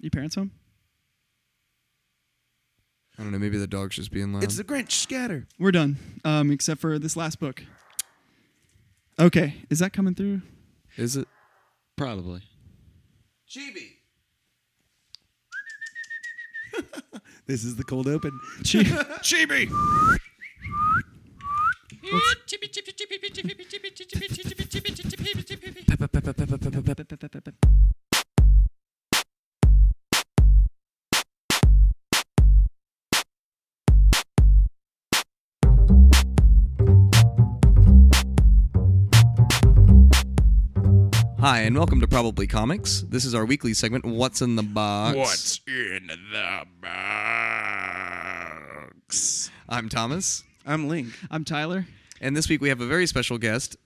Your parents home? I don't know. Maybe the dog's just being loud. It's the Grinch scatter. We're done, um, except for this last book. Okay, is that coming through? Is it? Probably. Chibi. this is the cold open. Chibi. Chibi. Chibi. Hi, and welcome to Probably Comics. This is our weekly segment, What's in the Box? What's in the box? I'm Thomas, I'm Link. I'm Tyler, and this week we have a very special guest.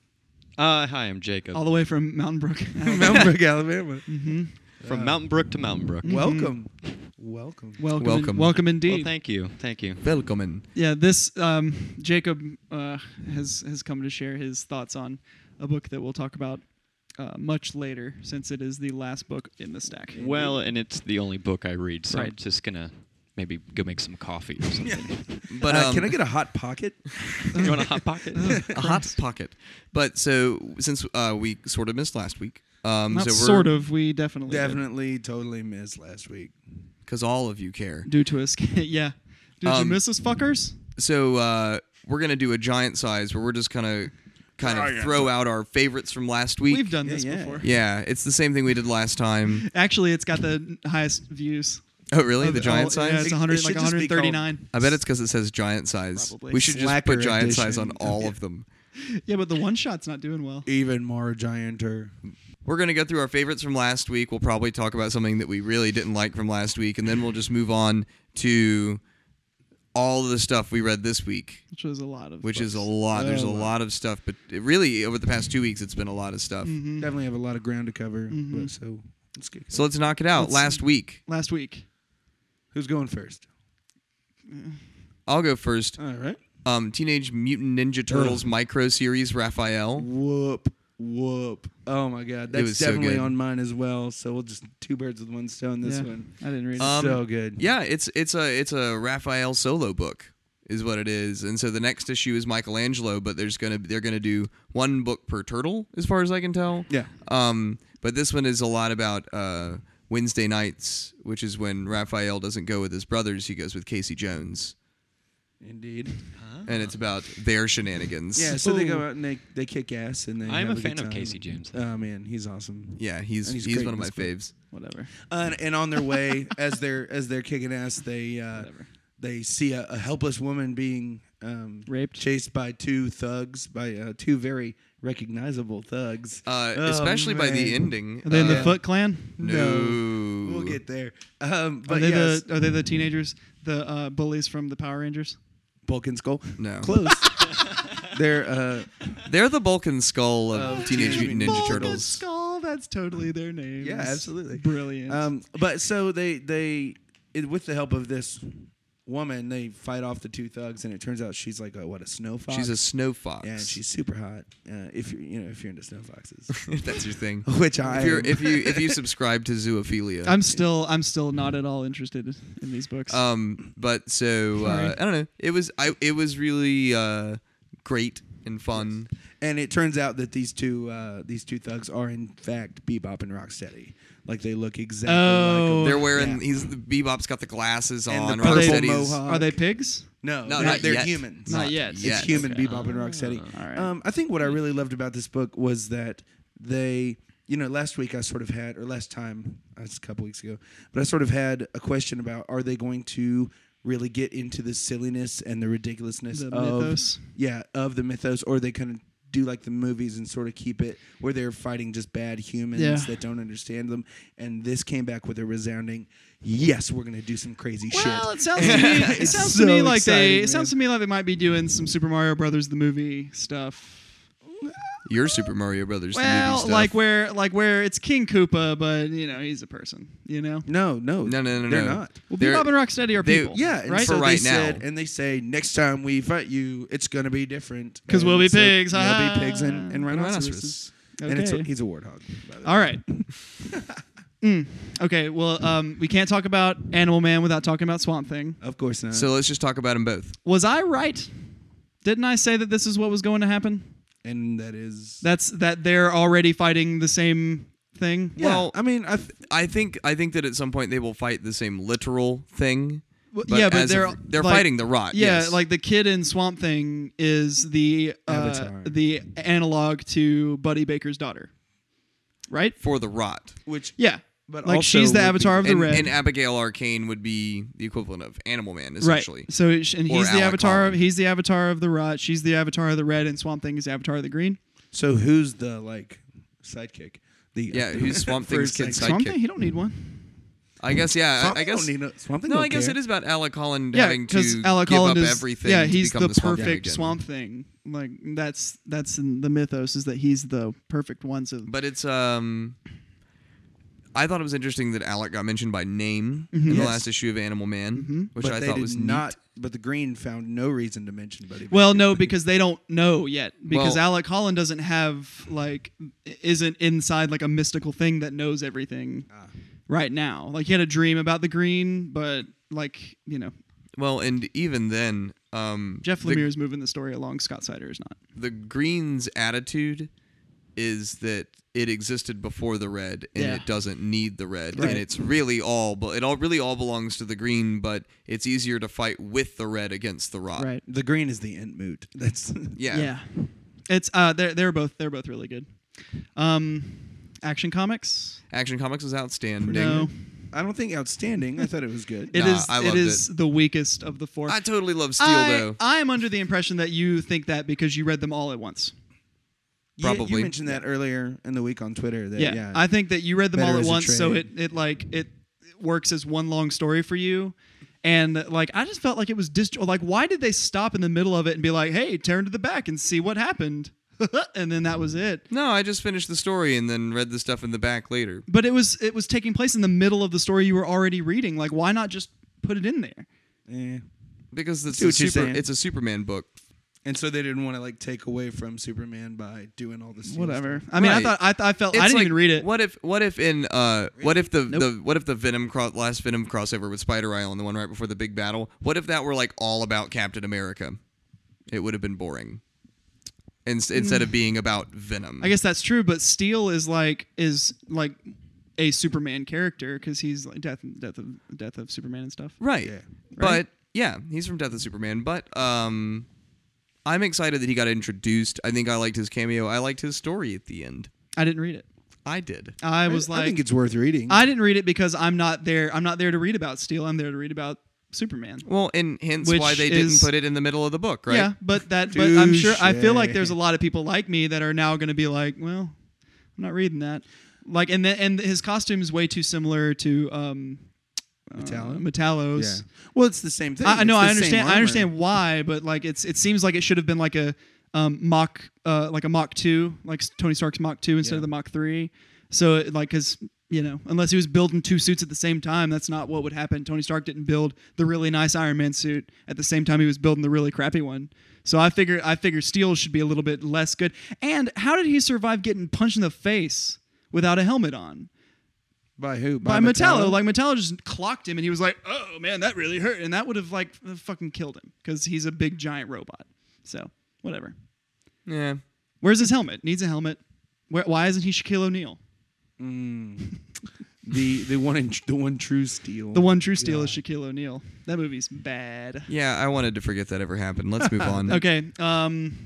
Uh, hi, I'm Jacob. all the way from Mountain Brook. Mountain Brook, Alabama. From Mountain Brook to Mountain Brook. Welcome. Welcome. welcome, Welcome. In, welcome Well, indeed. thank you. Thank you. Welcome. yeah, this um, Jacob uh, has has come to share his thoughts on a book that we'll talk about uh, much later, since it is the last book in the stack. Well, and it's the only book I read, so I'm Right. just gonna maybe go make some coffee or something. But Uh, um, can I get a hot pocket? you want a hot pocket? a hot pocket? But so since uh, we sort of missed last week, um, Not so we're, sort of. We definitely did. Definitely, totally missed last week. because all of you care. due to us. yeah. Did you Um, miss us, fuckers? So uh, we're gonna do a giant size where we're just gonna kind of Giant throw out our favorites from last week. We've done Yeah, this yeah. before. yeah, it's the same thing we did last time. Actually, it's got the highest views. Oh, really? of The all- giant Yeah, size? it's 100, it like should just be called- 139. I bet it's because it says giant size. Probably. We should just Slacker put giant size on edition. all of them. Yeah, but the one shot's not doing well. Even more gianter. We're going to go through our favorites from last week. We'll probably talk about something that we really didn't like from last week, and then we'll just move on to all of the stuff we read this week, Which was a lot of. which is a books. lot. There's a A lot. lot of stuff, but it really, over the past two weeks, it's been a lot of stuff. Mhm. Definitely have a lot of ground to cover. Mhm. But so let's get. So let's knock it out. Let's- last week, Last week. Who's going first? I'll go first. All right. Um, Teenage Mutant Ninja Turtles micro series, Raphael. Whoop. Whoop. Oh my God. That's was so definitely good. on mine as well. So we'll just two birds with one stone this yeah, one. I didn't read it. Um, so good. Yeah, it's it's a it's a Raphael solo book is what it is. And so the next issue is Michelangelo, but there's going to they're going to do one book per turtle as far as I can tell. Yeah. Um but this one is a lot about uh Wednesday nights, which is when Raphael doesn't go with his brothers, he goes with Casey Jones. Indeed. And it's about their shenanigans. Yeah. So they go out and they, they kick ass and they. I'm have a good fan of time. Casey James. Oh man, he's awesome. Yeah, he's And he's, he's great one in of my this faves. Whatever. And, and on their way, as they're as they're kicking ass, they uh, Whatever. they see a, a helpless woman being um, Raped. chased by two thugs, by uh, two very recognizable thugs. Uh, Oh, especially by the man. ending. Are they in the uh, Foot Clan? No. We'll get there. Um, Are but they yes, the Are they the teenagers, the uh, bullies from the Power Rangers? Bulk and Skull. No. Close. they're uh, They're the bulk and skull of Of Teenage Teenage Mutant Ninja Bulk and Turtles. Skull. That's totally their name. Yeah, absolutely. Brilliant. um, but so they they it, with the help of this woman, they fight off the two thugs, and it turns out she's like a what a snow fox. She's a snow fox. yeah, and she's super hot. Uh, if you're you know if you're into snow foxes, if that's your thing. which I If, you're, am. if you if you subscribe to zoophilia, I'm still I'm still not at all interested in these books. um, but so uh, I don't know. It was I it was really uh, great and fun. And it turns out that these two uh, these two thugs are in fact Bebop and Rocksteady. Like they look exactly Oh. like They're wearing Yeah. he's the Bebop's got the glasses And on. the purple Rocksteady's- mohawk. Are they pigs? No, No, they're, not they're yet. humans. Not yet. It's yet. human Okay. Bebop and Rocksteady. All right. Um, I think what I really loved about this book was that they, you know, last week I sort of had, or last time, that's a couple weeks ago, but I sort of had a question about are they going to really get into the silliness and the ridiculousness The of mythos. yeah of the mythos, or they kind of do like the movies and sort of keep it where they're fighting just bad humans Yeah. that don't understand them. And this came back with a resounding, yes, we're gonna do some crazy Well, shit. it sounds to me. It sounds so to me like they. exciting, It sounds to me like they might be doing some Super Mario Brothers the movie stuff. Your Super Mario Brothers. the movie Well, stuff. like where like where it's King Koopa, but you know he's a person. You know. No, no, No, no, no, they're no. not. Well, They're- Bebop and Rocksteady are they- people. Yeah, and right. so For right they now. said, and they say next time we fight you, it's gonna be different because we'll be so pigs, We'll ha-ha. be pigs and, and And rhinoceroses. rhinoceros. And it's a, he's a warthog. by the All way. right. Okay, well, um, we can't talk about Animal Man without talking about Swamp Thing. Of course not. So let's just talk about them both. Was I right? Didn't I say that this is what was going to happen? And that is That's that they're already fighting the same thing. yeah. well, I mean, I th- I think I think that at some point they will fight the same literal thing. Well, But yeah, but as they're of- they're like- fighting the rot. Yeah, yes. like the kid in Swamp Thing is the uh, Avatar. the analog to Buddy Baker's daughter, right? for the rot. which Yeah, but like also she's the would be- avatar of the and, red, and Abigail Arcane would be the equivalent of Animal Man, essentially. right? So sh- and Or he's the Alec avatar. Of, he's the avatar of the rot. She's the avatar of the red, and Swamp Thing is the avatar of the green. So who's the like sidekick? The Yeah, who's Swamp Thing's kid sidekick. Swamp Thing, he don't need one. I guess, yeah. Swamp I, I guess. don't need no, Swamp Thing no, don't I guess care. it is about Alec Holland Yeah, having to because Alec give Holland up is everything. yeah, to he's become the, Swamp Thing perfect again. Swamp Thing. Like that's that's in the mythos is that he's the perfect one. So But it's um. I thought it was interesting that Alec got mentioned by name Mhm. in the Yes. last issue of Animal Man, Mhm. which but I thought was not. neat. But the Green found no reason to mention Buddy. Well, Baker. no, because they don't know yet. Because Well- Alec Holland doesn't have like isn't inside like a mystical thing that knows everything Ah. right now. Like he had a dream about the green, but like you know, Well, and even then, um, Jeff the, Lemire is moving the story along. Scott Snyder is not. the Green's attitude is that it existed before the red and Yeah. it doesn't need the red Right. and it's really all but it all really all belongs to the green but it's easier to fight with the red against the rot Right. the Green is the Entmoot. That's yeah, Yeah. It's uh they're they're both they're both really good. Um Action Comics? action comics is outstanding No. I don't think outstanding. I thought it was good. It Nah, is I it loved is the weakest of the four. i totally love steel I, though I am under the impression that you think that because you read them all at once. Yeah, Probably. you mentioned that earlier in the week on Twitter. That, Yeah, yeah, I think that you read them all at once, so it it like it works as one long story for you. And like I just felt like it was dist- like why did they stop in the middle of it and be like, "Hey, turn to the back and see what happened," and then that was it. no i just finished the story and then read the stuff in the back later But it was it was taking place in the middle of the story you were already reading. Like, why not just put it in there? Eh. because it's a super it's a superman book And so they didn't want to like take away from Superman by doing all this. Whatever. I mean, I thought I, th- I felt I didn't like, even read it. What if what if in uh what if the, Nope. the what if the Venom cro- last Venom crossover with Spider Island, the one right before the big battle, what if that were like all about Captain America? It would have been boring. Ins- instead of being about Venom. I guess that's true, but Steel is like is like a Superman character because he's like death death of death of Superman and stuff. right. Yeah. But yeah, he's from Death of Superman, but um I'm excited that he got introduced. I think I liked his cameo. I liked his story at the end. I didn't read it. I did. I was like, I think it's worth reading. I didn't read it because I'm not there. I'm not there to read about Steel. I'm there to read about Superman. Well, and hence Which why they is- didn't put it in the middle of the book, right? Yeah, but that. But I'm sure. I feel like there's a lot of people like me that are now going to be like, well, I'm not reading that. Like, and then and his costume is way too similar to um, Metallo? Metallo's. yeah. Well, it's the same thing. I, know. I same understand. I armor. understand why, but like, it's it seems like it should have been like a um, Mach, uh, like a Mach two, like Tony Stark's Mach two instead Yeah. of the Mach three. So it, like, cause you know, unless he was building two suits at the same time, that's not what would happen. Tony Stark didn't build the really nice Iron Man suit at the same time he was building the really crappy one. So I figure I figure Steel should be a little bit less good. And how did he survive getting punched in the face without a helmet on? By who? by Metallo. Like Metallo just clocked him, and he was like, "Oh man, that really hurt," and that would have like fucking killed him because he's a big giant robot. So whatever. Yeah. Where's his helmet? Needs a helmet. Where, why isn't he Shaquille O'Neal? Mm. the the one in, the one true steel. The one true steal is Shaquille O'Neal. That movie's bad. Yeah, I wanted to forget that ever happened. Let's move on. Okay. Um.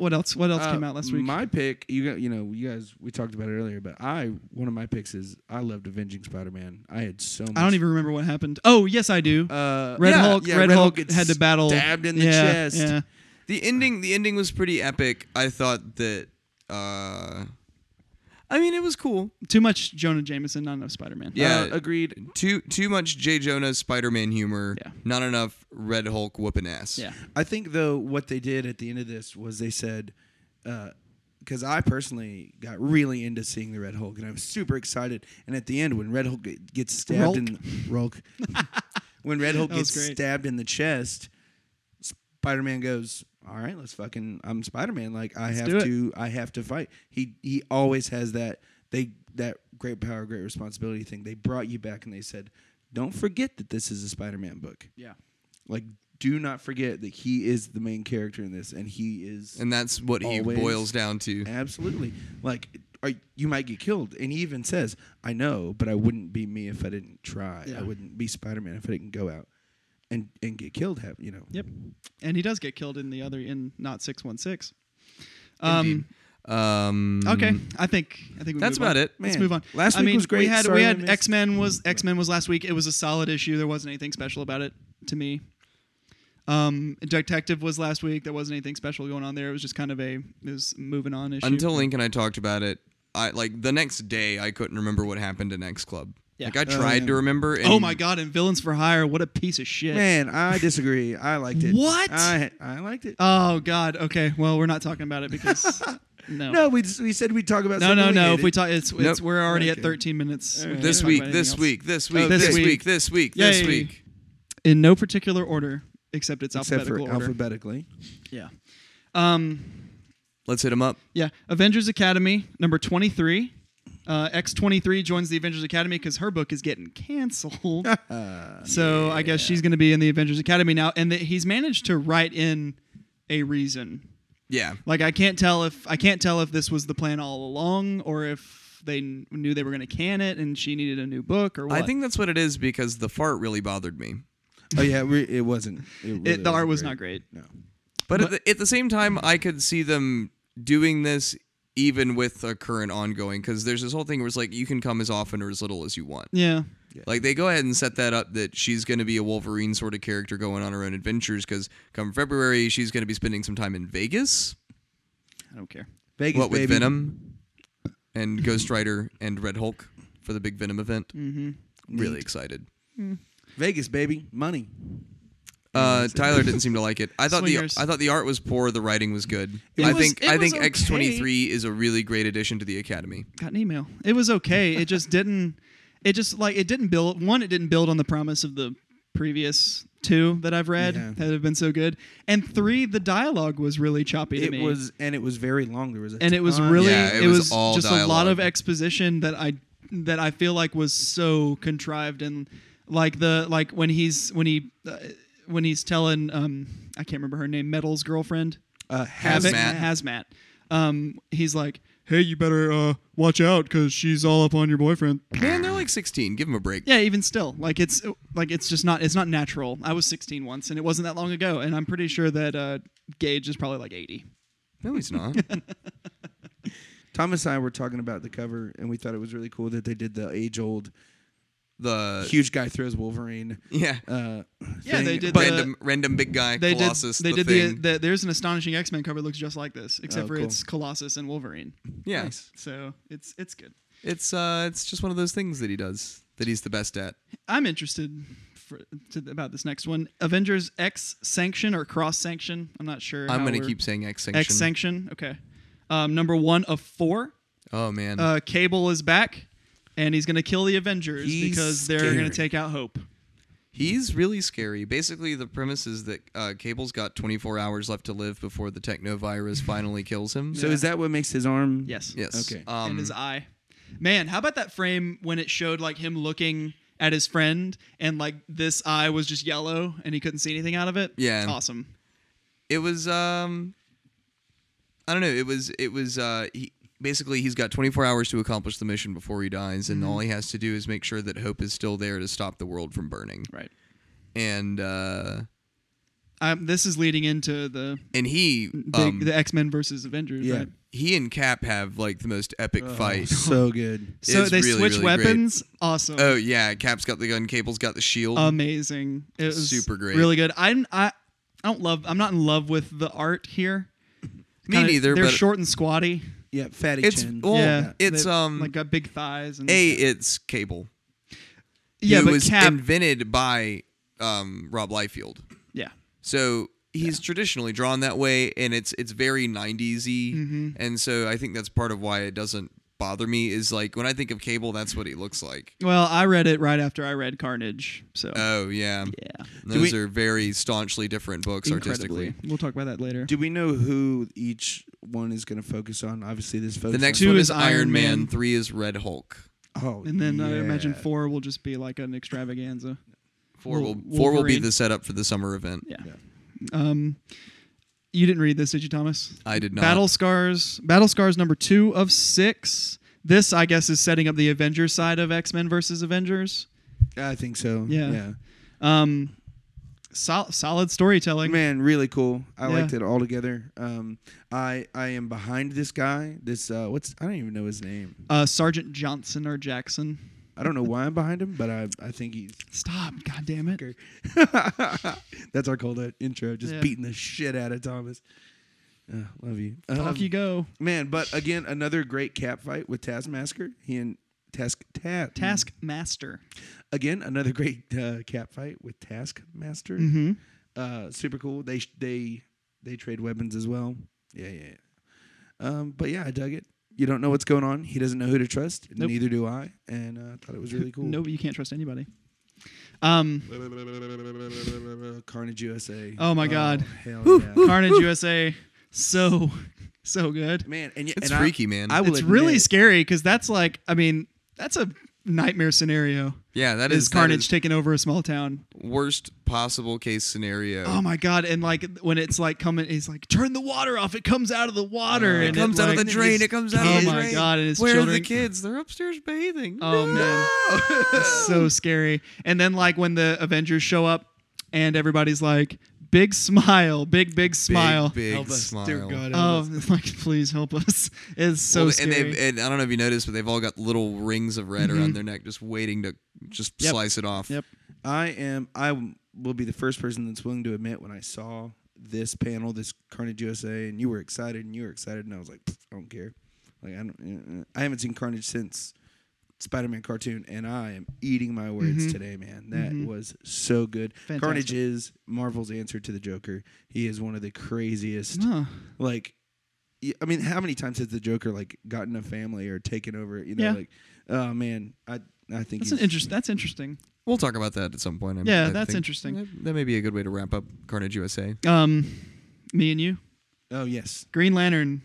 What else? What else Uh, came out last week? My pick, you got, you know, you guys, we talked about it earlier, but I, one of my picks is I loved Avenging Spider-Man. I had so much. I don't even remember what happened. Oh yes, I do. Uh, Red yeah, Hulk. yeah, Red, Hulk gets had to battle. stabbed in the yeah, chest. Yeah. The ending the ending was pretty epic. I thought that uh I mean it was cool. Too much Jonah Jameson, not enough Spider Man. Yeah. Uh, agreed. Too too much J. Jonah Spider-Man humor. Yeah. Not enough Red Hulk whooping ass. Yeah. I think though what they did at the end of this was they said, because I personally got really into seeing the Red Hulk, and I was super excited. And at the end, when Red Hulk gets stabbed Hulk. in Hulk, when Red Hulk gets great. stabbed in the chest, Spider Man goes, "All right, let's fucking. I'm Spider Man. Like I have do it." to. I have to fight." He he always has that they that great power, great responsibility thing. They brought you back and they said, "Don't forget that this is a Spider-Man book. Yeah. Like, do not forget that he is the main character in this, and he is And that's what he Always. boils down to. absolutely like." Are, you might get killed, and he even says, "I know, but I wouldn't be me if I didn't try. Yeah. I wouldn't be Spider-Man if I didn't go out and and get killed. Have you know? Yep. And he does get killed in the other in not six one six. Um. Um, Okay. I think I think we That's move on. about it. Let's move on. last I week mean, was great. We had Sorry we had X Men was X Men was last week. It was a solid issue. There wasn't anything special about it to me. Um, Detective was last week. There wasn't anything special going on there. It was just kind of a it was moving on issue. Until Link and I talked about it, I like the next day I couldn't remember what happened in X Club. Yeah. Like I Oh, tried yeah. to remember. And oh my god! And Villains for Hire. What a piece of shit. Man, I disagree. I liked it. What? I I liked it. Oh god. Okay. Well, we're not talking about it because no. no, we just, we said we'd talk about. No, no, we no. If we talk, it's, it's Nope. we're already at 13 minutes. We Alright. can't This week, about this anything else. week, this week, this this week. week, this week, this Yay. week. in no particular order, except it's except for alphabetical order. alphabetically. yeah. Um. Let's hit them up. Yeah. Avengers Academy number 23. Uh, X23 joins the Avengers Academy because her book is getting canceled. so I guess she's going to be in the Avengers Academy now, and that he's managed to write in a reason. Yeah. Like I can't tell if I can't tell if this was the plan all along, or if they kn- knew they were going to can it and she needed a new book, or what. I think that's what it is because the fart really bothered me. Oh yeah, re- it wasn't. It really it, the art wasn't not great. No. But, at, the, at the same time, I could see them doing this even with a current ongoing because there's this whole thing where it's like you can come as often or as little as you want. Yeah. Like they go ahead and set that up that she's going to be a Wolverine sort of character going on her own adventures because come February she's going to be spending some time in Vegas. I don't care. Vegas, what with baby. Venom and Ghost Rider and Red Hulk for the big Venom event. Mm-hmm. Really Neat. excited. Vegas, baby, money. Uh, Tyler didn't seem to like it. I thought Swingers. the I thought the art was poor. The writing was good. It I was- think I think X twenty three is a really great addition to the Academy. Got an email. It was okay. it just didn't. It just like it didn't build. One, it didn't build on the promise of the previous two that I've read Yeah. that have been so good. And three, the dialogue was really choppy to It me. was, and it was very long. There was, a and it was ton- really Yeah, it it, was was, all just a lot of exposition that I that I feel like was so contrived and like the like when he's when he uh, when he's telling um I can't remember her name Mettle's girlfriend uh, Havoc Hazmat. Hazmat um he's like hey you better uh watch out because she's all up on your boyfriend Man, they're like sixteen. Give them a break. yeah even still like it's like it's just not it's not natural I was 16 once and it wasn't that long ago and I'm pretty sure that uh Gage is probably like 80 No, he's not. Thomas and I were talking about the cover, and we thought it was really cool that they did the age-old The huge guy throws Wolverine. yeah, Uh, Yeah, they did But the- random random big guy they Colossus. did they the did thing. the, the there's an astonishing X-Men cover that looks just like this except Oh, for cool. it's Colossus and Wolverine yeah, nice. so it's it's good it's uh, it's just one of those things that he does that he's the best at. I'm interested for, to, about this next one Avengers X Sanction or Cross Sanction I'm not sure I'm gonna keep saying X sanction. X Sanction okay um, number one of four Oh man, uh, Cable is back and he's gonna kill the Avengers He's because they're gonna scary. take out Hope he's really scary. Basically, the premise is that uh, Cable's got 24 hours left to live before the technovirus finally kills him. So Yeah. is that what makes his arm? yes yes, Okay. Um, in his eye. Man, how about that frame when it showed like him looking at his friend and like this eye was just yellow and he couldn't see anything out of it? Yeah. Awesome. it was um i don't know it was it was uh he basically he's got 24 hours to accomplish the mission before he dies and Mm-hmm. all he has to do is make sure that hope is still there to stop the world from burning Right. and uh Um, this is leading into the and he big, um, the X Men versus Avengers, Yeah. right? he and cap have like the most epic Oh, fight so good. So It's they really, switch really great. weapons. Awesome. oh yeah cap's got the gun cable's got the shield Amazing. It was Super great. Really good. I'm I I don't love I'm not in love with the art here. me Kinda- neither They're but short and squatty. Yeah, fatty It's- chin. well, yeah. it's, They, um, like got big thighs and a it's cable yeah, who but was Cap invented by um rob liefeld yeah. So he's traditionally drawn that way, and it's it's very 90s y, Mhm. and so I think that's part of why it doesn't bother me is like when I think of Cable, that's what he looks like. Well, I read it right after I read Carnage, so Oh yeah, yeah, those we- are very staunchly different books incredibly. artistically. We'll talk about that later. Do we know who each one is going to focus on? Obviously, this focus. The focus. next Two one is is Iron Iron Man. Man. Three is Red Hulk. Oh, and then I imagine four will just be like an extravaganza. 4 will Wol- four will be the setup for the summer event. Yeah. Yeah. Um, you didn't read this, did you, Thomas? I did not. Battle Scars. Battle Scars number two of six. This, I guess, is setting up the Avengers side of X Men versus Avengers. I think so. Yeah. yeah. Um, sol- solid storytelling. Man, really cool. I Yeah. liked it all together. Um, I I am behind this guy. This uh, what's I don't even know his name. Uh, Sergeant Johnson or Jackson. I don't know why I'm behind him, but I I think he's. Stop! God damn it! That's our cold uh, intro. Just Yeah. beating the shit out of Thomas. Uh, love you. Off Um, you go. Man, but again, another great cap fight with Taskmaster. He and Task Ta- Taskmaster. again another great uh, cap fight with Taskmaster. Mm-hmm. Uh, super cool. They sh- they they trade weapons as well. Yeah, yeah. yeah. Um, but yeah, I dug it. You don't know what's going on. He doesn't know who to trust. Nope. Neither do I. And uh, I thought it was really cool. No, but you can't trust anybody. Um, Carnage USA. Oh my God. Hell yeah. Carnage USA, so so good. Man, and, y- It's and I- freaky, man. I will It's really scary because that's like, I mean, that's a nightmare scenario. yeah, that Is is Carnage That is taking over a small town? worst possible case scenario. Oh my god! And like when it's like coming, he's like, "Turn the water off!" It comes out of the water. Uh, it comes out of the drain. It comes out Oh of the my drain. God, and his Where are the kids? They're upstairs bathing. Oh man, so scary. And then like when the Avengers show up, and everybody's like, "Big smile, big big smile." Big, Help big us, smile. dear God. Oh, like please help us! It's so Well, scary. and they've and I don't know if you noticed, but they've all got little rings of red Mhm. around their neck, just waiting to just Yep. slice it off. Yep. I am. I will be the first person that's willing to admit when I saw this panel, this Carnage USA, and you were excited, and you were excited, and I was like, I don't care. Like I don't. uh, I haven't seen Carnage since Spider-Man cartoon, and I am eating my words Mhm. today, man. That Mhm. was so good. Fantastic. Carnage is Marvel's answer to the Joker. He is one of the craziest. Huh. Like, I mean, how many times has the Joker like gotten a family or taken over? You know, Yeah. like, oh man, I I think That's interesting. That's interesting. We'll talk about that at some point. I'm- Yeah, I that's think interesting. That, that may be a good way to wrap up Carnage USA. Um, me and you, Oh yes. Green Lantern,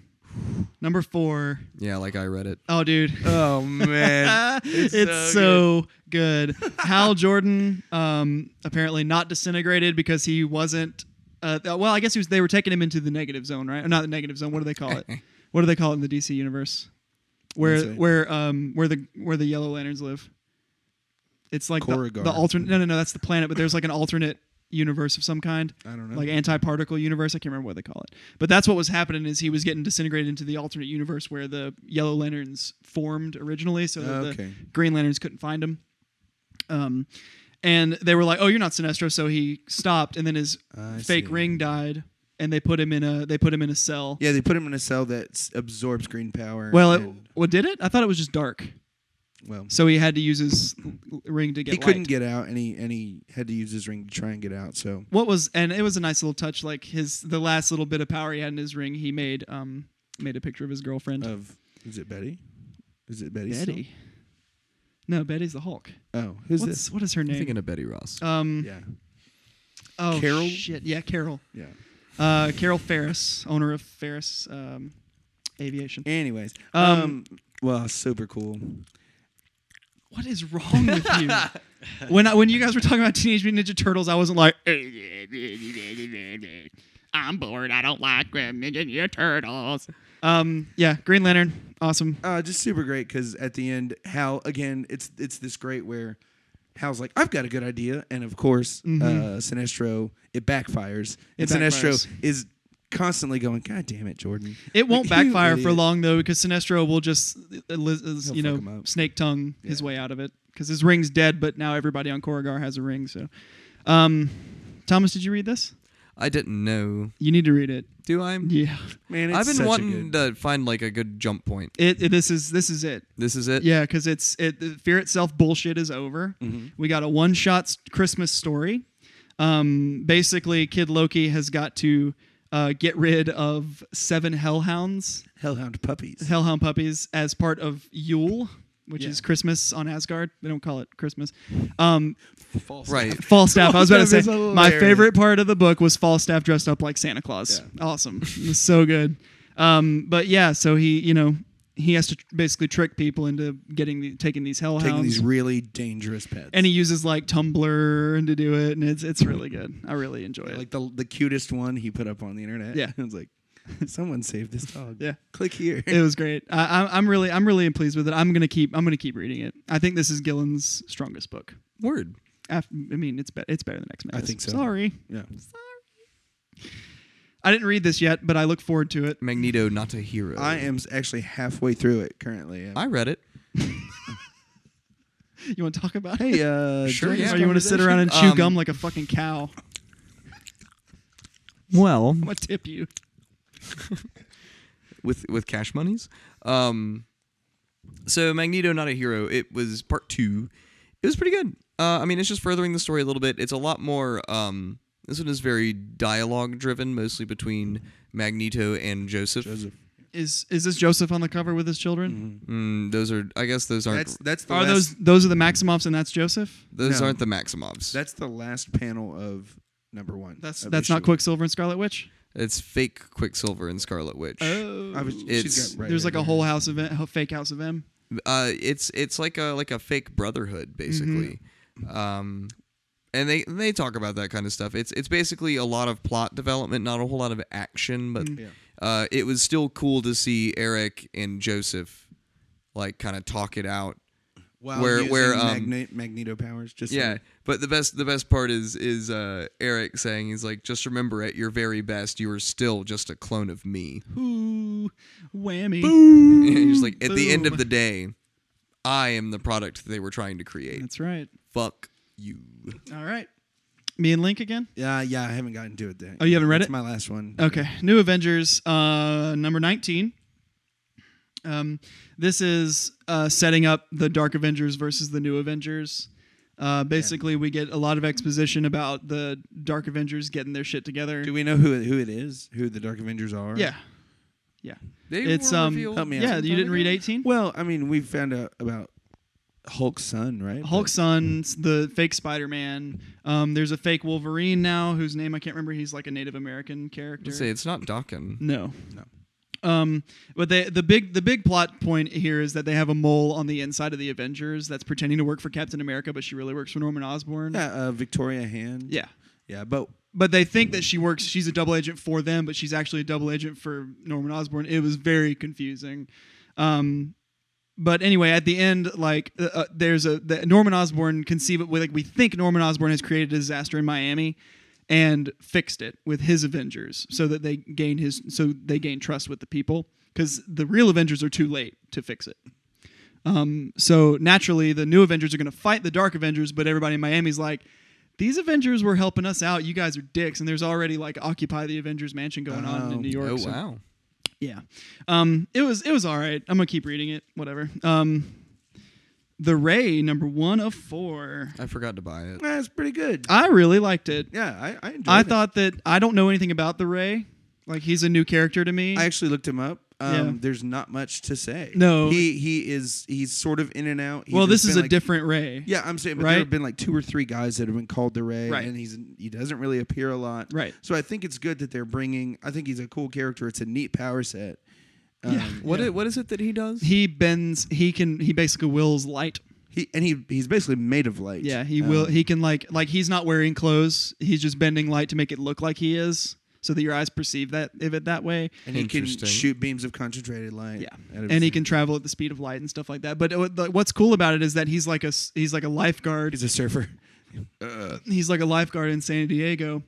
number four. Yeah, like I read it. Oh, dude. Oh man. it's, It's so, good. Hal Jordan, um, apparently not disintegrated because he wasn't. Uh, well, I guess he was. They were taking him into the negative zone, right? Or not the negative zone. What do they call it? what do they call it in the DC universe? Where where um where the where the Yellow Lanterns live? It's like the, the alternate. No, no, no. That's the planet. But there's like an alternate universe of some kind I don't know. like anti-particle universe. I can't remember what they call it. But that's what was happening is he was getting disintegrated into the alternate universe where the Yellow Lanterns formed originally, so that Okay. the Green Lanterns couldn't find him. Um, and they were like, "Oh, you're not Sinestro," so he stopped, and then his I fake see. ring died, and they put him in a they put him in a cell. Yeah, they put him in a cell that s- absorbs green power. Well, it, and- what did it? I thought it was just dark, well, so he had to use his ring to get. Out. He couldn't light. get out, and he and he had to use his ring to try and get out. So What was and it was a nice little touch. Like his the last little bit of power he had in his ring, he made um made a picture of his girlfriend. of is it Betty? Is it Betty? still? Betty. No, Betty's the Hulk. Oh, who's What's this? what is her I'm name? thinking of Betty Ross. Um. Yeah, Oh Carol? shit. Yeah, Carol. yeah. Uh, Carol Ferris, owner of Ferris um, Aviation. Anyways, Um, um, well, super cool. What is wrong with you? when I, when you guys were talking about Teenage Mutant Ninja Turtles, I wasn't like, I'm bored. I don't like mutant Ninja Turtles. um, yeah, Green Lantern, awesome. Uh, just super great because at the end, Hal again, it's it's this great where Hal's like, I've got a good idea, and of course, Mhm. uh, Sinestro it backfires, It and Sinestro backfires. is constantly going, God damn it, Jordan. It won't Like, backfire for long though, because Sinestro will just, uh, liz- you know, snake tongue his way out of it. Because his ring's dead, but now everybody on Korugar has a ring. So, um, Thomas, did you read this? I didn't know. You need to read it. Do I? Yeah, Man, it's I've been such a wanting good- to find like a good jump point. it, it this is this is it. This is it. Yeah, because it's it. The Fear itself bullshit is over. Mhm. We got a one shot Christmas story. Um, basically, Kid Loki has got to uh, get rid of seven hellhounds, Hellhound puppies. hellhound puppies, as part of Yule, which Yeah. is Christmas on Asgard. They don't call it Christmas. Um, False. Right. Falstaff. I was about to say Falstaff is my hilarious. favorite part of the book was Falstaff dressed up like Santa Claus. Yeah. Awesome. it was so good. Um, but yeah, so he, you know, he has to basically trick people into getting the, taking these hellhounds. Taking these really dangerous pets. and he uses like Tumblr to do it, and it's it's really good. I really enjoy it. like the the cutest one he put up on the internet. Yeah. it was like, someone saved this dog. Yeah. click here. it was great. I, I'm- I'm really I'm really pleased with it. I'm gonna keep I'm gonna keep reading it. I think this is Gillen's strongest book. Word. I mean, it's be- it's better than X Men. I think so. Sorry, yeah, I didn't read this yet, but I look forward to it. Magneto, not a hero. I am actually halfway through it currently. I read it. You want to talk about hey, it? uh, Sure, join yeah. this or you want to sit around and chew Um, gum like a fucking cow? Well, I'm gonna tip you. with with cash monies. Um, so Magneto, not a hero. It was part two. It was pretty good. Uh, I mean, it's just furthering the story a little bit. It's a lot more. Um, this one is very dialogue driven, mostly between Magneto and Joseph. Joseph. Is is this Joseph on the cover with his children? Mm, those are, I guess, those aren't. That's that's the Are last, those those are the Maximoffs and that's Joseph? those no. aren't the Maximoffs. that's the last panel of number one. That's of that's issue not Quicksilver and Scarlet Witch. it's fake Quicksilver and Scarlet Witch. Oh, I was, It's- she's got right there's here, like a whole house of M, a fake house of M. uh, it's it's like a like a fake brotherhood basically, um, and they they talk about that kind of stuff. It's it's basically a lot of plot development, not a whole lot of action, but Yeah. uh, it was still cool to see Eric and Joseph like kind of talk it out. While where- using where, um, magne- magneto powers. Just Yeah, so- but the best the best part is is uh, Eric saying he's like, just remember at your very best, you are still just a clone of me. Ooh, whammy. and he's like, at the end of the day, I am the product they were trying to create. That's right. Fuck you. All right. Me and Link again. yeah, yeah. I haven't gotten to it. Yet. Oh, you haven't read That's it? my last one. Okay, New Avengers, uh, number nineteen. Um, this is uh, setting up the Dark Avengers versus the New Avengers. Uh, basically, we get a lot of exposition about the Dark Avengers getting their shit together. Do we know who who it is? Who the Dark Avengers are? yeah, yeah, They It's, were um, revealed Help me yeah. some You didn't read eighteen? Well, I mean, we found out about Hulk's son, right? Hulk's son, the fake Spider-Man. Um, there's a fake Wolverine now, whose name I can't remember. He's like a Native American character. Let's say it's not Daken. No. No. Um, but they, the big the big plot point here is that they have a mole on the inside of the Avengers that's pretending to work for Captain America, but she really works for Norman Osborn. Yeah, uh, Victoria Hand. Yeah. yeah, but But they think that she works. She's a double agent for them, but she's actually a double agent for Norman Osborn. It was very confusing. Um, but anyway, at the end, like uh, uh, there's a the, Norman Osborn conceive it. Like we think Norman Osborn has created a disaster in Miami, and fixed it with his Avengers, so that they gain his so they gain trust with the people. Because the real Avengers are too late to fix it. Um, so naturally, the new Avengers are going to fight the Dark Avengers, but everybody in Miami's like, these Avengers were helping us out. You guys are dicks, and there's already like Occupy the Avengers mansion going on Oh. in New York. Oh so- wow. Yeah. Um, it was it was all right. I'm gonna keep reading it. Whatever. Um, the Ray number one of four. I forgot to buy it. that's pretty good. I really liked it. yeah, I I, enjoyed I it. thought that I don't know anything about the Ray. Like he's a new character to me. I actually looked him up. Um, Yeah. There's not much to say. No. he he is he's sort of in and out. He- well, this is a like- different Ray. Yeah, I'm saying, but Right? there have been like two or three guys that have been called the Ray, Right. and he's he doesn't really appear a lot. Right. So I think it's good that they're bringing. I think he's a cool character. It's a neat power set. Yeah. Um, What i- what is it that he does? He bends. He can. He basically wills light. He and he he's basically made of light. Yeah. He Um, will. He can like like he's not wearing clothes. He's just bending light to make it look like he is, so that your eyes perceive that of it that way. and he can Interesting. shoot beams of concentrated light. Yeah, out of and he his- can travel at the speed of light and stuff like that. But uh, the- what's cool about it is that he's like a s- he's like a lifeguard. He's a surfer. He's like a lifeguard in San Diego,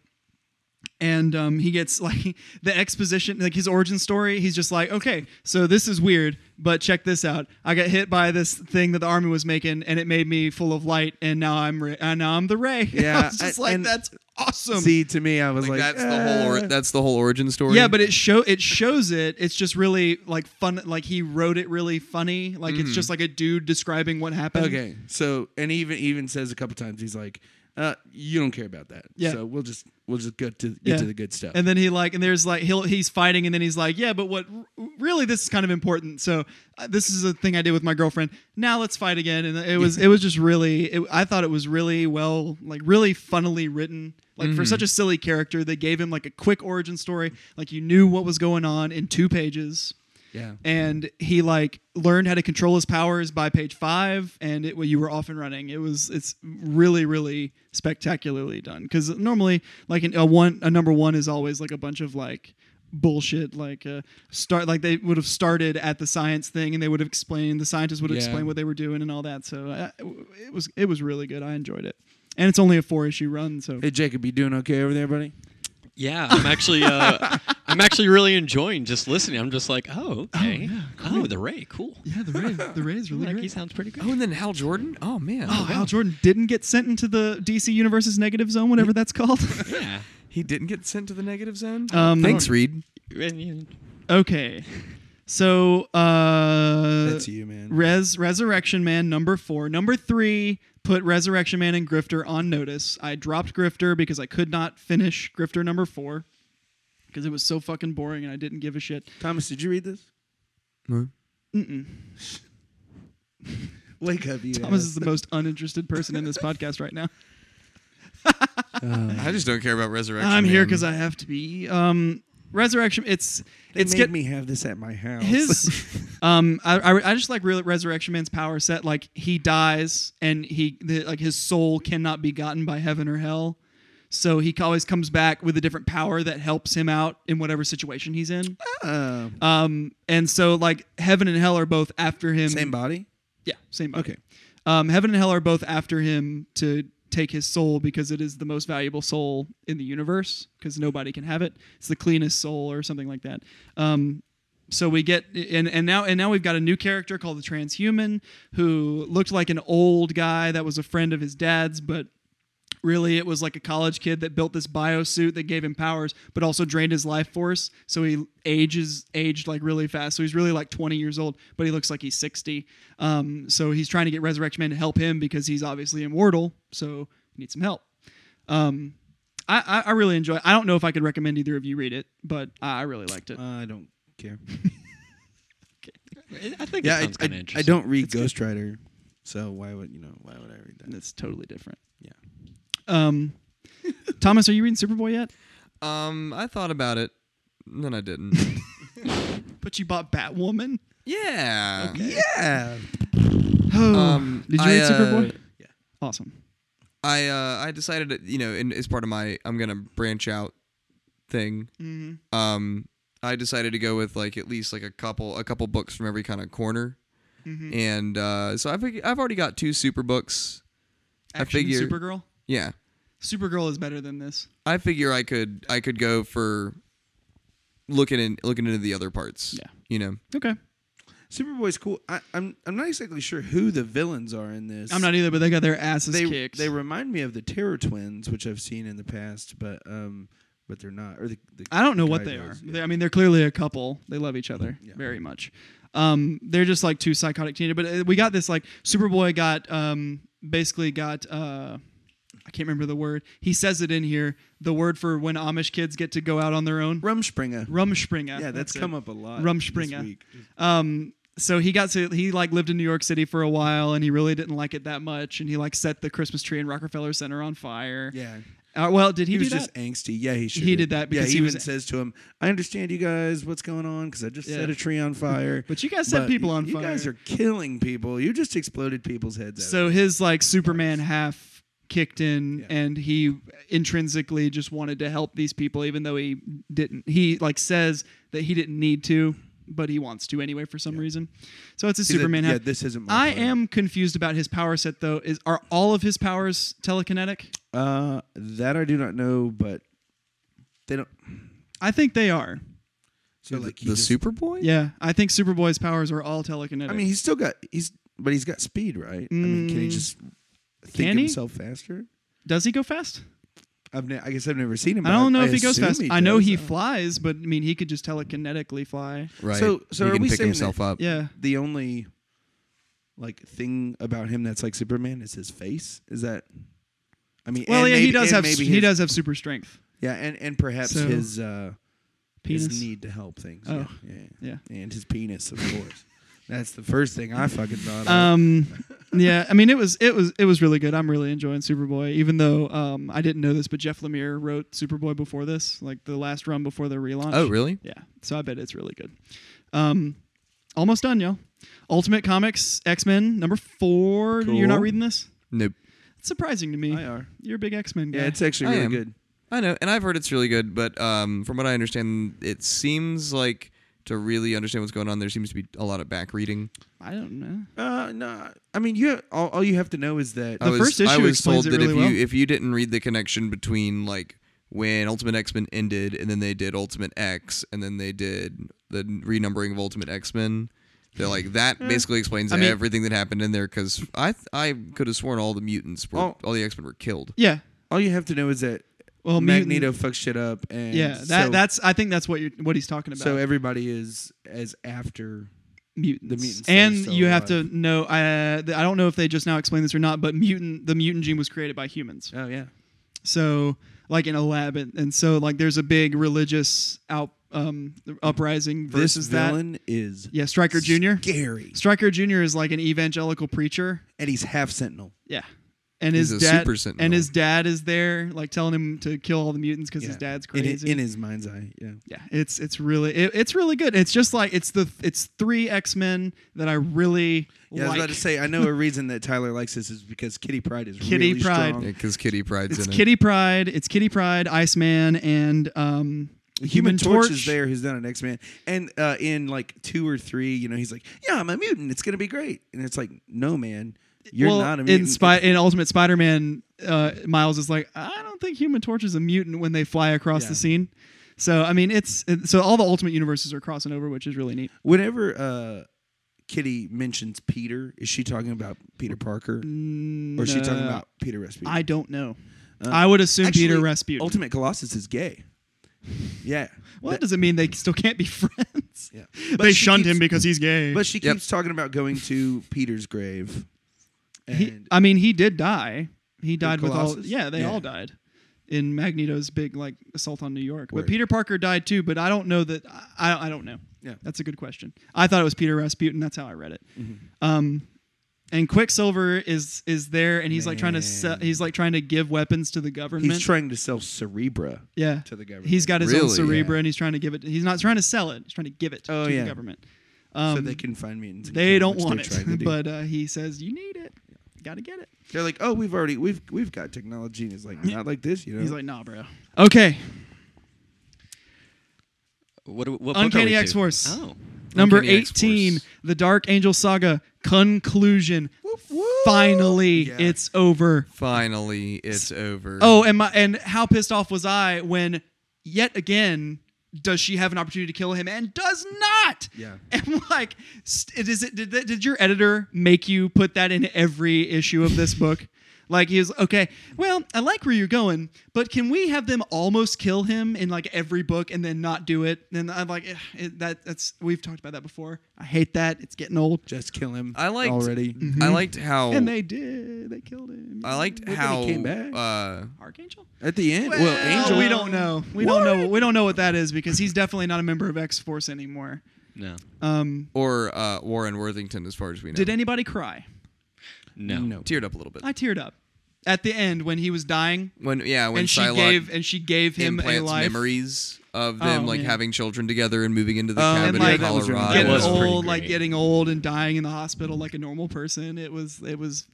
and um, he gets like the exposition, like his origin story. He's just like, okay, so this is weird, but check this out. I got hit by this thing that the army was making, and it made me full of light, and now I'm Ray, and now I'm the Ray. Yeah, I was just I- like, that's awesome. See, to me, I was like, like, that's the whole or- "Uh." that's the whole origin story. Yeah, but it show it shows it. It's just really like fun. Like he wrote it really funny. Like it's just like a dude describing what happened. Okay, so and he even even says a couple times he's like, Uh, you don't care about that. Yeah. So we'll just we'll just get to get Yeah. to the good stuff. And then he like, and there's like, he'll he's fighting, and then he's like, yeah, but what really this is kind of important. So uh, this is a thing I did with my girlfriend. Now let's fight again, and it was it was just really, it, I thought it was really well, like really funnily written. Like for such a silly character, they gave him like a quick origin story. Like you knew what was going on in two pages yeah. and he like learned how to control his powers by page five and it you were off and running it was it's really really spectacularly done because normally like an, a one a number one is always like a bunch of like bullshit like uh start like they would have started at the science thing and they would have explained the scientists would have Yeah. explained what they were doing and all that so uh, it was it was really good i enjoyed it and it's only a four issue run so Hey Jacob, you doing okay over there, buddy? Yeah, I'm actually uh, I'm actually really enjoying just listening. I'm just like, oh, okay. Oh, the Ray, cool. yeah the ray the ray is really Like great he sounds pretty good. Oh, and then Hal Jordan. Oh man. Oh, Hal Jordan didn't get sent into the DC Universe's negative zone, whatever that's called. yeah. He didn't get sent to the negative zone. Um, Thanks, Reed. Okay, so uh, That's you, man. Res Resurrection Man number four, number three put Resurrection Man and Grifter on notice. I dropped Grifter because I could not finish Grifter number four because it was so fucking boring and I didn't give a shit. Thomas, did you read this? No. Mm-mm. Wake up, you. Thomas ass. is the most uninterested person in this podcast right now. I just don't care about Resurrection. I'm here Man. because I have to be. Um, Resurrection. It's They it's made get me have this at my house. his um I, I, I just like Re- resurrection man's power set like he dies and he the, like his soul cannot be gotten by heaven or hell so he always comes back with a different power that helps him out in whatever situation he's in Uh, um and so like heaven and hell are both after him same body. yeah same body. Okay. um heaven and hell are both after him to take his soul because it is the most valuable soul in the universe because nobody can have it it's the cleanest soul or something like that um so we get and, and now and now we've got a new character called the transhuman who looked like an old guy that was a friend of his dad's but really it was like a college kid that built this biosuit that gave him powers but also drained his life force so he ages aged like really fast so he's really like 20 years old but he looks like he's 60 um, so he's trying to get resurrection man to help him because he's obviously immortal so he needs some help um, I, I, I really enjoy it. I don't know if I could recommend either of you read it but I I really liked it I don't care. I think yeah, it I, sounds kind of I, I interesting. don't read Ghost Rider, so why would you know? Why would I read that? it's totally different Yeah. Um, Thomas are you reading Superboy yet Um, I thought about it, and then I didn't. but you bought Batwoman yeah. Yeah. oh Um, did you I, read uh, Superboy yeah. awesome I uh, I decided, that, you know, in, as part of my I'm gonna branch out thing. mm-hmm. Um, I decided to go with like at least like a couple a couple books from every kind of corner, Mm-hmm. and uh, so I've I've already got two super books. I Action figure- Supergirl. Yeah, Supergirl is better than this. I figure I could I could go for looking in looking into the other parts. Yeah. you know. Okay. Superboy's cool. I, I'm I'm not exactly sure who the villains are in this. I'm not either, but they got their asses They kicked. they remind me of the Terror Twins, which I've seen in the past, but um, but they're not. Or the, the I don't know what guy they are. does, They- I mean, they're clearly a couple. They love each other Yeah. very much. Um, they're just like two psychotic teenagers. But uh, we got this like Superboy got um, basically got uh, I can't remember the word. He says it in here. The word for when Amish kids get to go out on their own. Rumspringa. Rumspringa. yeah, that's it. come up a lot. Rumspringa. This week. Um, so he got to he like lived in New York City for a while, and he really didn't like it that much, and he like set the Christmas tree in Rockefeller Center on fire. Yeah. Uh, well, did he, He, was that? just angsty. Yeah, he should. He did that because yeah, he he was- even says to him, "I understand you guys. What's going on? Because I just Yeah. set a tree on fire. But you guys set people on you fire. You guys are killing people. You just exploded people's heads. so his like Superman half kicked in, Yeah. and he intrinsically just wanted to help these people, even though he didn't. He like says that he didn't need to, but he wants to anyway for some reason. So it's a He said, Superman Yeah, this isn't. My I plan." am confused about his power set though. Is are all of his powers telekinetic? Uh, that I do not know, but they don't. I think they are. So like he the just- Superboy. Yeah, I think Superboy's powers are all telekinetic. I mean, he's still got he's, but he's got speed, right? I mean, can he Mm. just think Can he? himself faster? does he go fast? I've ne- I guess I've never seen him. I but don't know if he goes assume fast. I know does. he flies, but I mean, he could just telekinetically fly. Right. So- so he are can we pick saying himself that- up. Yeah. The only like thing about him that's like Superman is his face. Is that? I mean, Well, and yeah, he does and have maybe he his- does have super strength. Yeah, and and perhaps So- his uh, his Penis. need to help things. Oh, yeah, yeah, yeah. and his penis, of course. That's the first thing I fucking thought of. Um, yeah, I mean it was it was it was really good. I'm really enjoying Superboy, even though um I didn't know this, but Jeff Lemire wrote Superboy before this, like the last run before the relaunch. Oh, really? Yeah, so I bet it's really good. Um, almost done, y'all. Ultimate Comics X Men number four. You're not reading this? Nope. It's surprising to me. I are. You're a big X Men guy. Yeah, it's actually I really am. good. I know, and I've heard it's really good, but um, from what I understand, it seems like to really understand what's going on, there seems to be a lot of back reading. I don't know. Uh, no, I mean, you have, all, all you have to know is that The I was, first I issue was explains told it that really if well. you if you didn't read the connection between like when Ultimate X Men ended and then they did Ultimate X and then they did the renumbering of Ultimate X Men. They're like that basically explains I mean- everything that happened in there because I th- I could have sworn all the mutants were Oh. all the X Men were killed. Yeah. all you have to know is that Well, Magneto Mutant- fucks shit up, and Yeah, that so, that's I think that's what you're what he's talking about. so everybody is as after. mutants. the mutants and you have to know. Uh, I don't know if they just now explained this or not, but mutant the mutant gene was created by humans. Oh yeah, So like in a lab, and, and so like there's a big religious out um uprising this versus that. villain is Yeah, Stryker Jr. scary, Stryker Jr. is like an evangelical preacher. and he's half Sentinel. Yeah. And He's his a dad super sentinel. and his dad is there, like telling him to kill all the mutants because his dad's crazy. hi- in his mind's eye. Yeah, yeah, it's it's really it, it's really good. It's just like it's the it's three X Men that I really yeah. I was about to say. I know a reason that Tyler likes this is because Kitty Pryde is Kitty really Pryde. strong. Because Kitty Pryde's it's in Kitty Pryde, it's Kitty Pryde, Iceman, and um, Human, Torch, is there who's done an X Man, and uh, in like two or three, you know, he's like, "Yeah, I'm a mutant. It's gonna be great." And it's like, "No, man, you're well, not a in mutant." Spy- in Ultimate Spider-Man, uh, Miles is like, I don't think Human Torch is a mutant when they fly across Yeah. the scene. So I mean, it's it, so all the Ultimate universes are crossing over, which is really neat. Whenever uh, Kitty mentions Peter, is she talking about Peter Parker, or is she talking about Peter Rasputin? I don't know. Uh, I would assume Actually, Peter Rasputin. Ultimate Colossus is gay. Yeah, well, that doesn't mean they still can't be friends. yeah. they shunned keeps- him because he's gay. But she Yep. keeps talking about going to Peter's grave. He, I mean, he did die. He died with all. Yeah, they Yeah. all died in Magneto's big like assault on New York. Word. But Peter Parker died too. But I don't know that. I I don't know. Yeah. that's a good question. I thought it was Peter Rasputin. That's how I read it. Mm-hmm. Um, and Quicksilver is is there, and he's like trying to sell, he's like trying to give weapons to the government. he's trying to sell Cerebra yeah, to the government. he's got his own Really? Cerebra, and he's trying to give it. He's not trying to sell it. He's trying to give it Oh, to yeah. the government. Um, so they can find mutants. and they don't want which they're trying to it, but uh, he says you need it. Got to get it. they're like, "Oh, we've already we've we've got technology." And he's like, "Not like this, you know." He's like, nah, bro. Okay, What, what book Uncanny? X Force. Oh, number Uncanny eighteen, X-Force. the Dark Angel Saga conclusion. Finally, Yeah. it's over. Finally, it's over. Oh, and my and how pissed off was I when yet again does she have an opportunity to kill him and does not? Yeah. And like, is it did, did your editor make you put that in every issue of this book? Like he was okay. Well, I like where you're going, but can we have them almost kill him in like every book and then not do it? And I'm like, it, that that's we've talked about that before. I hate that. It's getting old. just kill him. I liked already. I liked how And they did. They killed him. I liked then he how came back. uh Archangel. At the end, well, Well, Angel. We don't know. We don't know. We don't know what that is because he's definitely not a member of X Force anymore. no. Um, or uh Warren Worthington as far as we know. did anybody cry? No. No. teared up a little bit. I teared up at the end when he was dying, when yeah, when and she Psylocke gave and she gave him a implants life. memories of them Oh, like man. having children together and moving into the Oh, cabin and, like, in that was really Colorado. nice. Getting was pretty old, like great. getting old and dying in the hospital like a normal person. It was. It was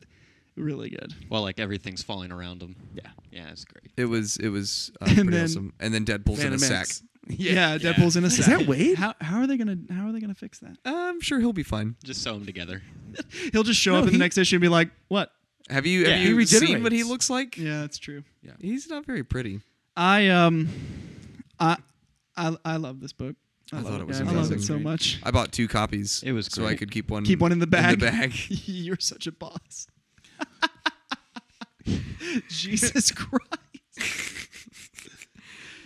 really good. Well, like everything's falling around him. Yeah. Yeah, it's great. It was it was uh, And pretty then- awesome. And then Deadpool's in a Phantom sack. Menace. Yeah, Deadpool's in a Is sack. that Wade? How, how are they gonna How are they gonna fix that? I'm sure he'll be fine. Just sew them together. He'll just show No, up in he- the next issue and be like, "What?" Have you Yeah, have you seen what he regenerates. looks like? Yeah, that's true. Yeah he's not very pretty. I um, I I I love this book. I love thought it was I love it amazing. so much. I bought two copies. It was so I great. could keep one Keep one in the bag. In the bag. You're such a boss. Jesus Christ.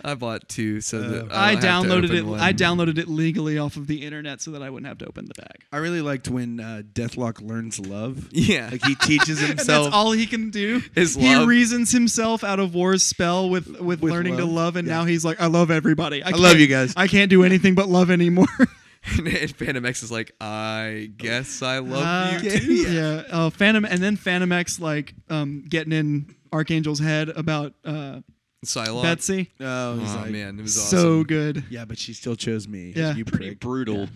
I bought two so that I, I, don't have to downloaded it. one. I downloaded it legally off of the internet so that I wouldn't have to open the bag. I really liked when uh, Deathlok learns love. Yeah. Like he teaches And himself. that's all he can do. Is he love. reasons himself out of War's spell with with, With learning to love. love, and Yeah. now he's like, I love everybody. I, I love you guys. I can't do anything but love anymore. and Fantomex is like, I guess I love Uh, you too. yeah. Uh, Phantom, and then Fantomex like um, getting in Archangel's head about uh, Psylocke. Betsy. oh, he's Oh like, man, it was So awesome. good. yeah, but she still chose me. Yeah. you Pretty prick. brutal.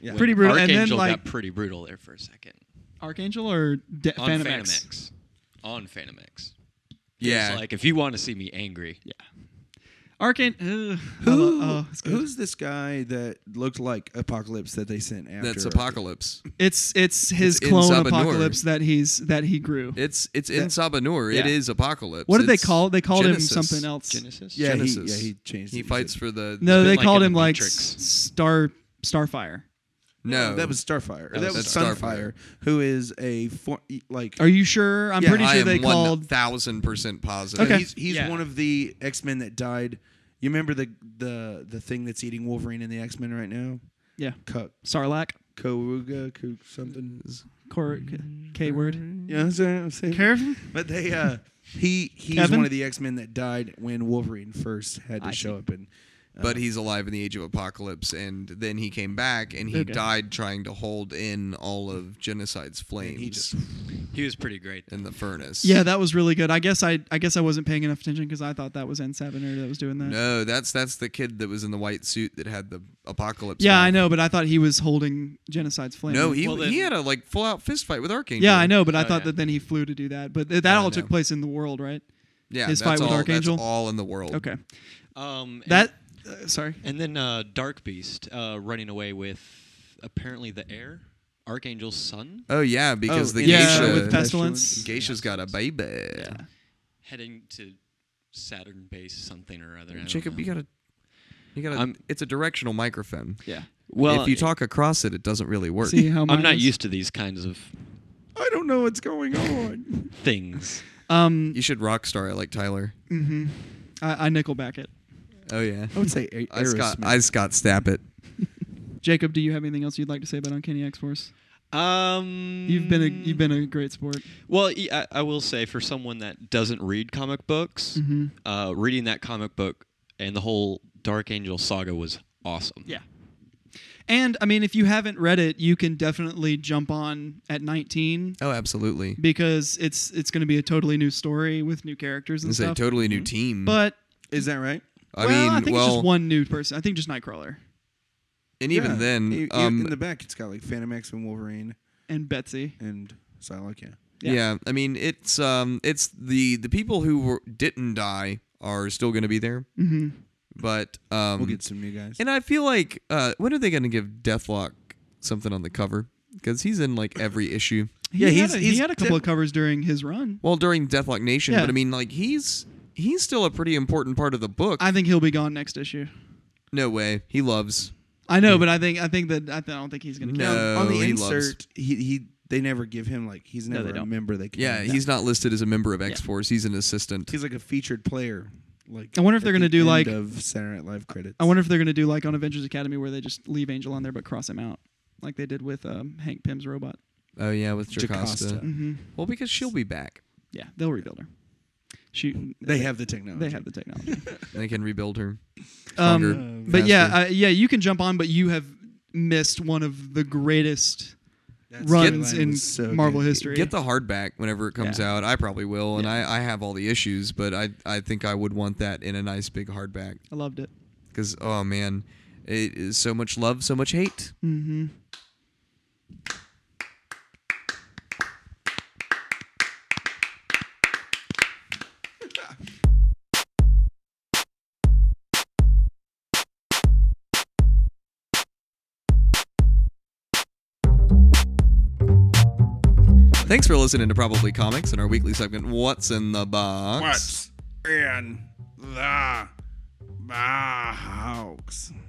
Yeah. When Pretty brutal. And then, Archangel like- got pretty brutal there for a second. Archangel or De- On Phantom, Phantom, X? X. On Fantomex. Yeah. Like if you want to see me angry, Archangel. Uh, Who, oh, who's this guy that looked like Apocalypse that they sent after? That's Apocalypse. It's it's his It's in clone Sabah Nur. Apocalypse that he's that he grew. It's it's in That- Sabah Nur. It Yeah. is Apocalypse. what did they It's call it? They called Genesis. him something else. Genesis. Yeah, he, Genesis. yeah, he changed. He it. fights for the. No, bit they like called in him The like Matrix. S- Star Starfire. No, that was Starfire. That, That was was Sunfire, Starfire. who is a for, like. Are you sure? I'm Yeah, pretty I sure am they one called. thousand percent positive. Okay. He's he's Yeah. one of the X Men that died. You remember the the the thing that's eating Wolverine in the X Men right now? Yeah, Ko- Sarlacc. Kouga, Ko- something. Cor- K word. You know what I'm saying? Careful. But they uh he he's Kevin? one of the X Men that died when Wolverine first had to I show see. up and but he's alive in the Age of Apocalypse, and then he came back, and he Okay. died trying to hold in all of Genocide's flames he just- He was pretty great. in the furnace. Yeah, that was really good. I guess I I guess I wasn't paying enough attention because I thought that was En Sabah Nur that was doing that. No, that's that's the kid that was in the white suit that had the apocalypse. yeah, mouth. I know, but I thought he was holding Genocide's flame. No, he Well, he had a like full out fist fight with Archangel. Yeah, I know, but I Oh, thought yeah. that then he flew to do that. But th- that I all know. took place in the world, right? Yeah, his that's fight with all, Archangel? That's all in the world. Okay. Um, and- That. Uh, sorry. And then uh, Dark Beast uh, running away with apparently the heir, Archangel's son, Oh yeah, because Oh, the in the Yeah, geisha, with pestilence. geisha's got a baby. Yeah. heading to Saturn base something or other. I Jacob, know. you gotta, you gotta. I'm- it's a directional microphone. Yeah. well, if you talk across it, it doesn't really work. See how I'm not is? used to these kinds of I don't know what's going on. things. Um. You should rock star it like Tyler. Mm-hmm. I, I nickelback it. Oh yeah. I would say a- I Scott, Aerosmith. I Scott Stapp it. Jacob, do you have anything else you'd like to say about Uncanny X Force? Um, You've been a you've been a great sport. well. y- I, I will say for someone that doesn't read comic books, Mhm. uh, reading that comic book and the whole Dark Angel saga was awesome. Yeah. And I mean, if you haven't read it, you can definitely jump on at 19 Oh, absolutely. because it's it's going to be a totally new story with new characters and It's a stuff. totally new team. but Is that right? I well, mean, I think well, it's just one new person. I think just Nightcrawler and even Yeah. then, E- um, in the back, it's got like Fantomex and Wolverine and Betsy. and Psylocke. Yeah. yeah. yeah. I mean, it's um, it's the the people who were, didn't die are still going to be there, Mm-hmm. but um, We'll get some new guys. And I feel like uh, when are they going to give Deathlok something on the cover? Because he's in like every issue. Yeah, he he's- had a, he had a couple def- of covers during his run. Well, during Deathlok Nation, Yeah. but I mean, like he's he's still a pretty important part of the book. I think he'll be gone next issue. no way, he loves. I know, but I think I think that I, th- I don't think he's going to. No. Now, on the he loves- insert, he, he they never give him like he's No, never they a don't. member. They can Yeah, he's not listed as a member of X Force. He's an assistant. he's like a featured player. Like I wonder if at they're gonna the do, end like- of Saturday Night Live credits. I wonder if they're going to do like on Avengers Academy where they just leave Angel on there but cross him out, like they did with um, Hank Pym's robot. Oh yeah, with Jocasta. Jocasta. hmm Well, because she'll be back. Yeah, they'll rebuild her. Shoot, They have the technology. they have the technology. They can rebuild her. Stronger, um, but yeah, faster. uh, yeah, you can jump on, but you have missed one of the greatest That runs in so Marvel good. history. Get the hardback whenever it comes Yeah. out. I probably will, and Yeah. I, I have all the issues, but I I think I would want that in a nice big hardback I loved it. because oh man, it is so much love, so much hate. Mm-hmm. Thanks for listening to Probably Comics and our weekly segment, What's in the Box? What's in the box?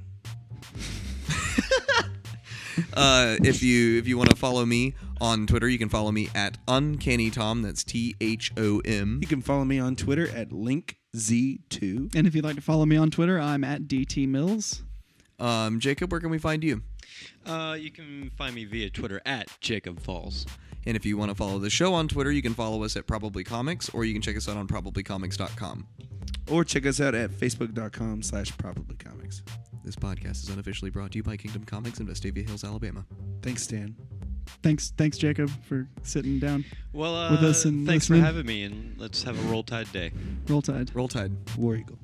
Uh, if you if you want to follow me On Twitter, you can follow me at Uncanny Tom. That's T H O M. You can follow me on Twitter at LinkZ2. And if you'd like to follow me on Twitter, I'm at DT Mills. Um, Jacob, where can we find you? Uh, you can find me via Twitter at Jacob Falls. And if you want to follow the show on Twitter, you can follow us at Probably Comics, or you can check us out on probablycomics.com. Or check us out at facebook.com slash probablycomics. This podcast is unofficially brought to you by Kingdom Comics in Vestavia Hills, Alabama. Thanks, Stan. Thanks, thanks, Jacob, for sitting down. Well, uh, With us and thanks listening. for having me, and let's have a roll tide day. Roll Tide. Roll Tide. War Eagle.